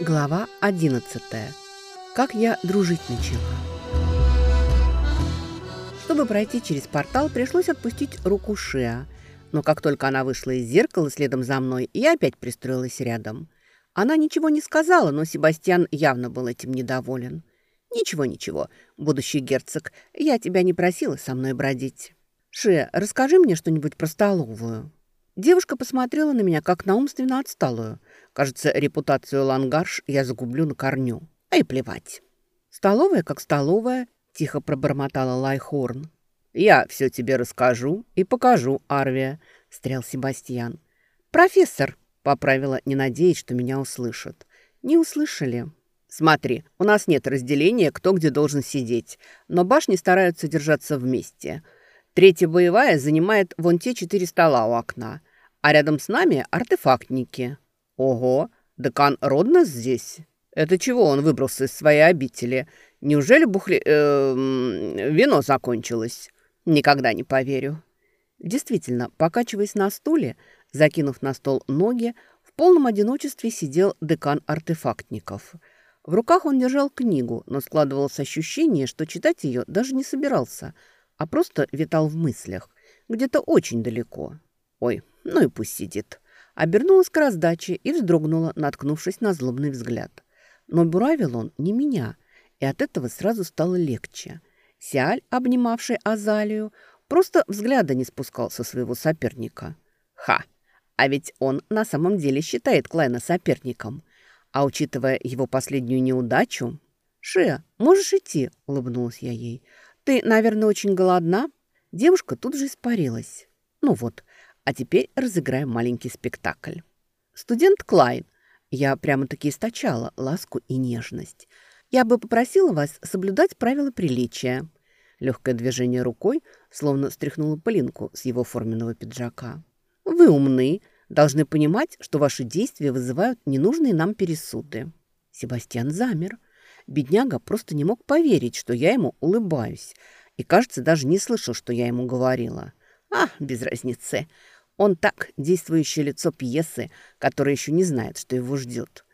Глава 11. Как я дружить начала. Чтобы пройти через портал, пришлось отпустить руку Шиа. Но как только она вышла из зеркала следом за мной, я опять пристроилась рядом. Она ничего не сказала, но Себастьян явно был этим недоволен. «Ничего, ничего, будущий герцог, я тебя не просила со мной бродить. Шия, расскажи мне что-нибудь про столовую». Девушка посмотрела на меня, как на умственно отсталую. Кажется, репутацию Лангарш я загублю на корню. А и плевать. «Столовая как столовая», — тихо пробормотала Лайхорн. «Я все тебе расскажу и покажу, Арвия», — стрял Себастьян. «Профессор», — поправила, не надеясь, что меня услышат. «Не услышали». «Смотри, у нас нет разделения, кто где должен сидеть, но башни стараются держаться вместе. Третья боевая занимает вон те четыре стола у окна а рядом с нами артефактники. Ого, декан Роднос здесь? Это чего он выбрался из своей обители? Неужели бухли... Э, вино закончилось? Никогда не поверю. Действительно, покачиваясь на стуле, закинув на стол ноги, в полном одиночестве сидел декан артефактников. В руках он держал книгу, но складывалось ощущение, что читать ее даже не собирался, а просто витал в мыслях, где-то очень далеко. Ой, ну и пусть сидит. Обернулась к раздаче и вздрогнула, наткнувшись на злобный взгляд. Но буравил он не меня, и от этого сразу стало легче. Сиаль, обнимавший Азалию, просто взгляда не спускал со своего соперника. Ха! А ведь он на самом деле считает Клайна соперником. А учитывая его последнюю неудачу... «Шея, можешь идти?» – улыбнулась я ей. «Ты, наверное, очень голодна?» Девушка тут же испарилась. Ну вот, а теперь разыграем маленький спектакль. Студент Клайн. Я прямо-таки источала ласку и нежность. Я бы попросила вас соблюдать правила приличия. Легкое движение рукой словно стряхнуло пылинку с его форменного пиджака. Вы умны, должны понимать, что ваши действия вызывают ненужные нам пересуды. Себастьян замер. Бедняга просто не мог поверить, что я ему улыбаюсь. И, кажется, даже не слышал, что я ему говорила. А, без разницы. Он так, действующее лицо пьесы, которое еще не знает, что его ждет.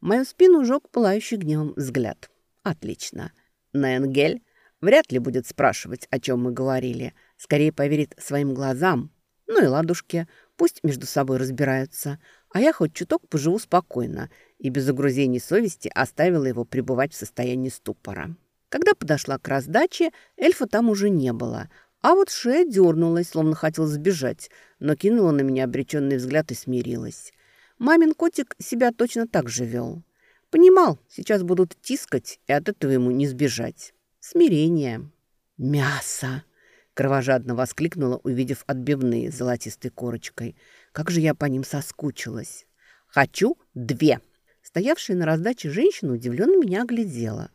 Мою спину жег пылающий гневом взгляд. Отлично. Ненгель вряд ли будет спрашивать, о чем мы говорили. Скорее поверит своим глазам. Ну и ладушки, пусть между собой разбираются. А я хоть чуток поживу спокойно и без угрузений совести оставила его пребывать в состоянии ступора. Когда подошла к раздаче, эльфа там уже не было – а вот шея дернулась, словно хотел сбежать, но кинула на меня обреченный взгляд и смирилась. Мамин котик себя точно так же вел. Понимал, сейчас будут тискать, и от этого ему не сбежать. Смирение. «Мясо!» — кровожадно воскликнула, увидев отбивные золотистой корочкой. «Как же я по ним соскучилась!» «Хочу две!» Стоявшая на раздаче женщина удивленно меня оглядела.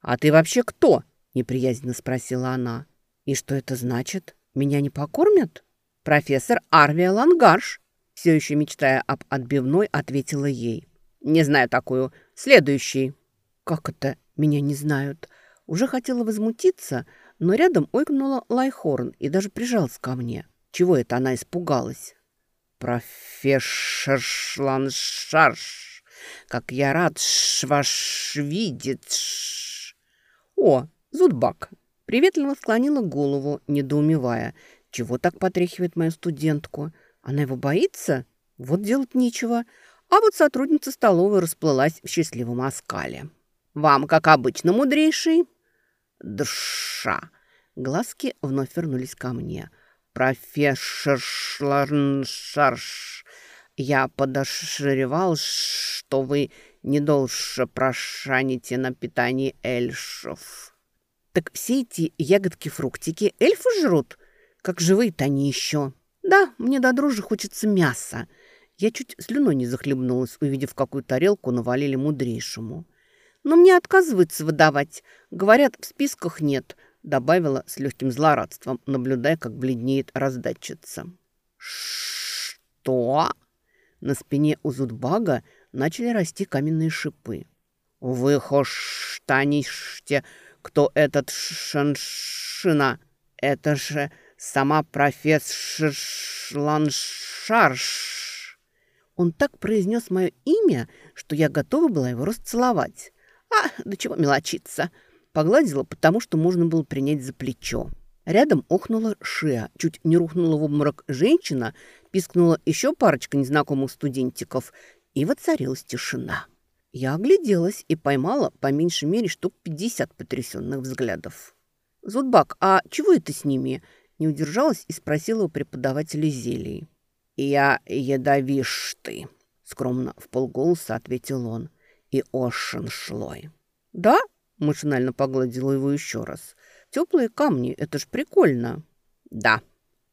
«А ты вообще кто?» — неприязненно спросила она. «И что это значит? Меня не покормят?» «Профессор Арвия Лангарш», все еще мечтая об отбивной, ответила ей. «Не знаю такую. Следующий». «Как это? Меня не знают?» Уже хотела возмутиться, но рядом ойкнула Лайхорн и даже прижалась ко мне. Чего это она испугалась? «Профессор Шланшарш, как я рад ваш видеть!» «О, Зудбак, Приветливо склонила голову, недоумевая. Чего так потряхивает мою студентку? Она его боится? Вот делать нечего. А вот сотрудница столовой расплылась в счастливом оскале. «Вам, как обычно, мудрейший?» «Дша!» Глазки вновь вернулись ко мне. «Профессор Шларншарш, я подошеревал, что вы не должно прошаните на питании эльшев». Так все эти ягодки-фруктики эльфы жрут, как живые-то они еще. Да, мне до дрожи хочется мяса. Я чуть слюной не захлебнулась, увидев, какую тарелку навалили мудрейшему. Но мне отказываются выдавать. Говорят, в списках нет, добавила с легким злорадством, наблюдая, как бледнеет раздатчица. Что? На спине у Зудбага начали расти каменные шипы. «Вы хоштанишьте кто этот Шаншина. Это же сама профессор Шланшарш. Он так произнес мое имя, что я готова была его расцеловать. А, до чего мелочиться. Погладила, потому что можно было принять за плечо. Рядом охнула шея, чуть не рухнула в обморок женщина, пискнула еще парочка незнакомых студентиков, и воцарилась тишина. Я огляделась и поймала по меньшей мере штук 50 потрясенных взглядов. «Зудбак, а чего это с ними?» Не удержалась и спросила у преподавателя зелий. «Я ядовишь ты», — скромно в полголоса ответил он. «И ошен шлой». «Да?» — машинально погладила его еще раз. «Теплые камни, это ж прикольно». «Да».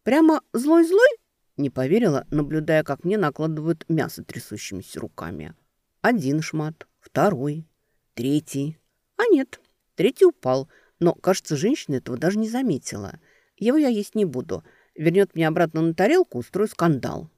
«Прямо злой-злой?» Не поверила, наблюдая, как мне накладывают мясо трясущимися руками. Один шмат, второй, третий. А нет, третий упал, но, кажется, женщина этого даже не заметила. Его я есть не буду. Вернет меня обратно на тарелку, устрою скандал.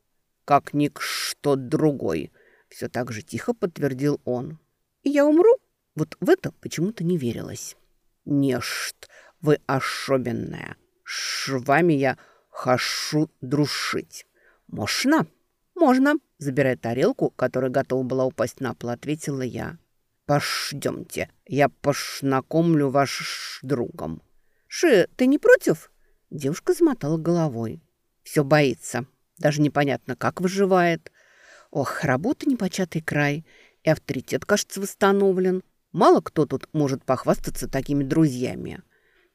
Как ник что другой, все так же тихо подтвердил он. И я умру? Вот в это почему-то не верилось. Нешт, вы особенная. С вами я Хашу друшить. Можно? Можно, забирая тарелку, которая готова была упасть на пол, ответила я. Пошдемте, я пошнакомлю ваш другом. Ши, ты не против? Девушка замотала головой. Все боится. Даже непонятно, как выживает. Ох, работа непочатый край. И авторитет, кажется, восстановлен. Мало кто тут может похвастаться такими друзьями.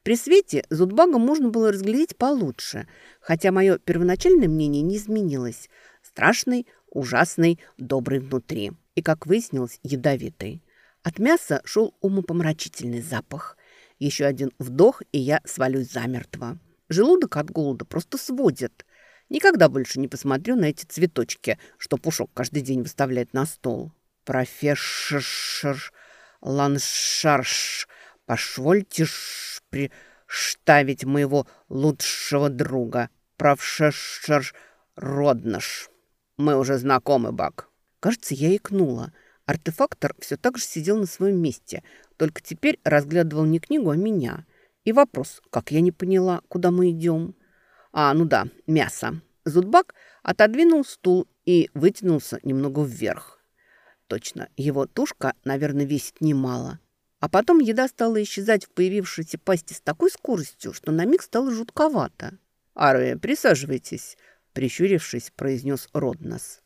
При свете Зудбага можно было разглядеть получше, хотя мое первоначальное мнение не изменилось. Страшный, ужасный, добрый внутри. И, как выяснилось, ядовитый. От мяса шел умопомрачительный запах. Еще один вдох, и я свалюсь замертво. Желудок от голода просто сводит. Никогда больше не посмотрю на эти цветочки, что Пушок каждый день выставляет на стол. Профессор Ланшарш, позвольте приставить моего лучшего друга, профессор Роднаш. Мы уже знакомы, Бак. Кажется, я икнула. Артефактор все так же сидел на своем месте, только теперь разглядывал не книгу, а меня. И вопрос, как я не поняла, куда мы идем. А, ну да, мясо. Зудбак отодвинул стул и вытянулся немного вверх. Точно, его тушка, наверное, весит немало. А потом еда стала исчезать в появившейся пасти с такой скоростью, что на миг стало жутковато. «Арвия, присаживайтесь», — прищурившись, произнес Роднос.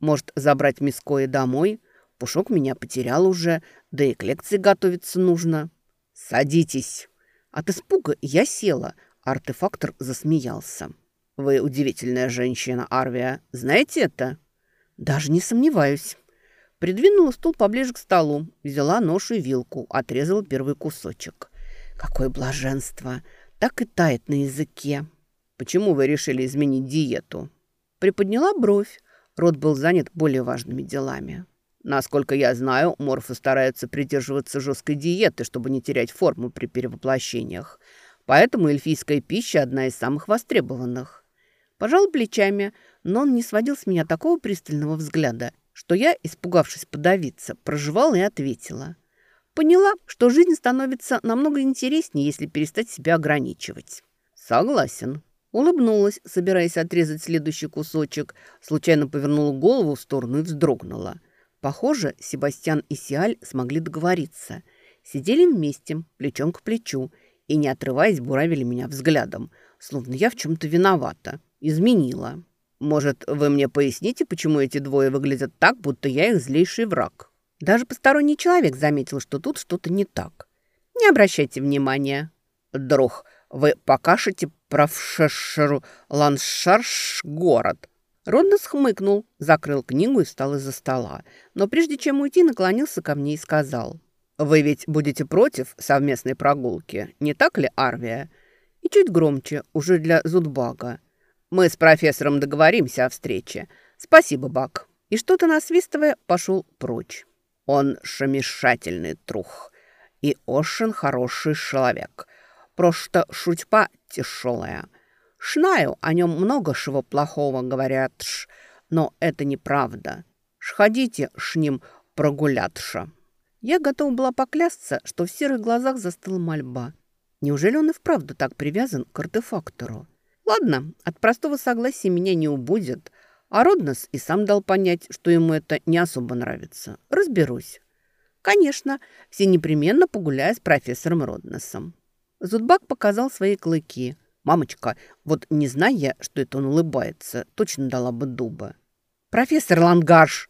«Может, забрать Миское домой? Пушок меня потерял уже, да и к лекции готовиться нужно». «Садитесь!» От испуга я села, артефактор засмеялся. «Вы удивительная женщина, Арвия. Знаете это?» «Даже не сомневаюсь». Придвинула стул поближе к столу, взяла нож и вилку, отрезала первый кусочек. Какое блаженство! Так и тает на языке. Почему вы решили изменить диету? Приподняла бровь. Рот был занят более важными делами. Насколько я знаю, морфы стараются придерживаться жесткой диеты, чтобы не терять форму при перевоплощениях. Поэтому эльфийская пища одна из самых востребованных. Пожал плечами, но он не сводил с меня такого пристального взгляда, что я, испугавшись подавиться, проживала и ответила. Поняла, что жизнь становится намного интереснее, если перестать себя ограничивать. Согласен. Улыбнулась, собираясь отрезать следующий кусочек, случайно повернула голову в сторону и вздрогнула. Похоже, Себастьян и Сиаль смогли договориться. Сидели вместе, плечом к плечу, и, не отрываясь, буравили меня взглядом, словно я в чем-то виновата, изменила. Может, вы мне поясните, почему эти двое выглядят так, будто я их злейший враг? Даже посторонний человек заметил, что тут что-то не так. Не обращайте внимания. Друг, вы покажете профшешеру Ланшарш город. Роднос хмыкнул, закрыл книгу и встал из-за стола. Но прежде чем уйти, наклонился ко мне и сказал. «Вы ведь будете против совместной прогулки, не так ли, Арвия?» И чуть громче, уже для Зудбага. Мы с профессором договоримся о встрече. Спасибо, Бак. И что-то насвистывая, пошел прочь. Он шамешательный трух. И Ошин хороший человек. Просто шутьба тяжелая. Шнаю, о нем много чего плохого говорят, ш, но это неправда. Шходите ш ним прогулятша. Я готова была поклясться, что в серых глазах застыла мольба. Неужели он и вправду так привязан к артефактору? Ладно, от простого согласия меня не убудет. А Роднос и сам дал понять, что ему это не особо нравится. Разберусь. Конечно, все непременно погуляя с профессором Родносом. Зудбак показал свои клыки. Мамочка, вот не зная, что это он улыбается, точно дала бы дуба. «Профессор Лангарш!»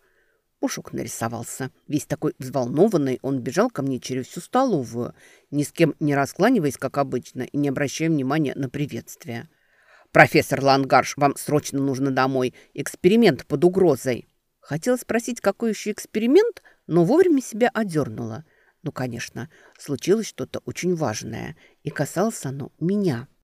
Пушок нарисовался. Весь такой взволнованный, он бежал ко мне через всю столовую, ни с кем не раскланиваясь, как обычно, и не обращая внимания на приветствие. «Профессор Лангарш, вам срочно нужно домой. Эксперимент под угрозой». Хотела спросить, какой еще эксперимент, но вовремя себя одернула. Ну, конечно, случилось что-то очень важное, и касалось оно меня.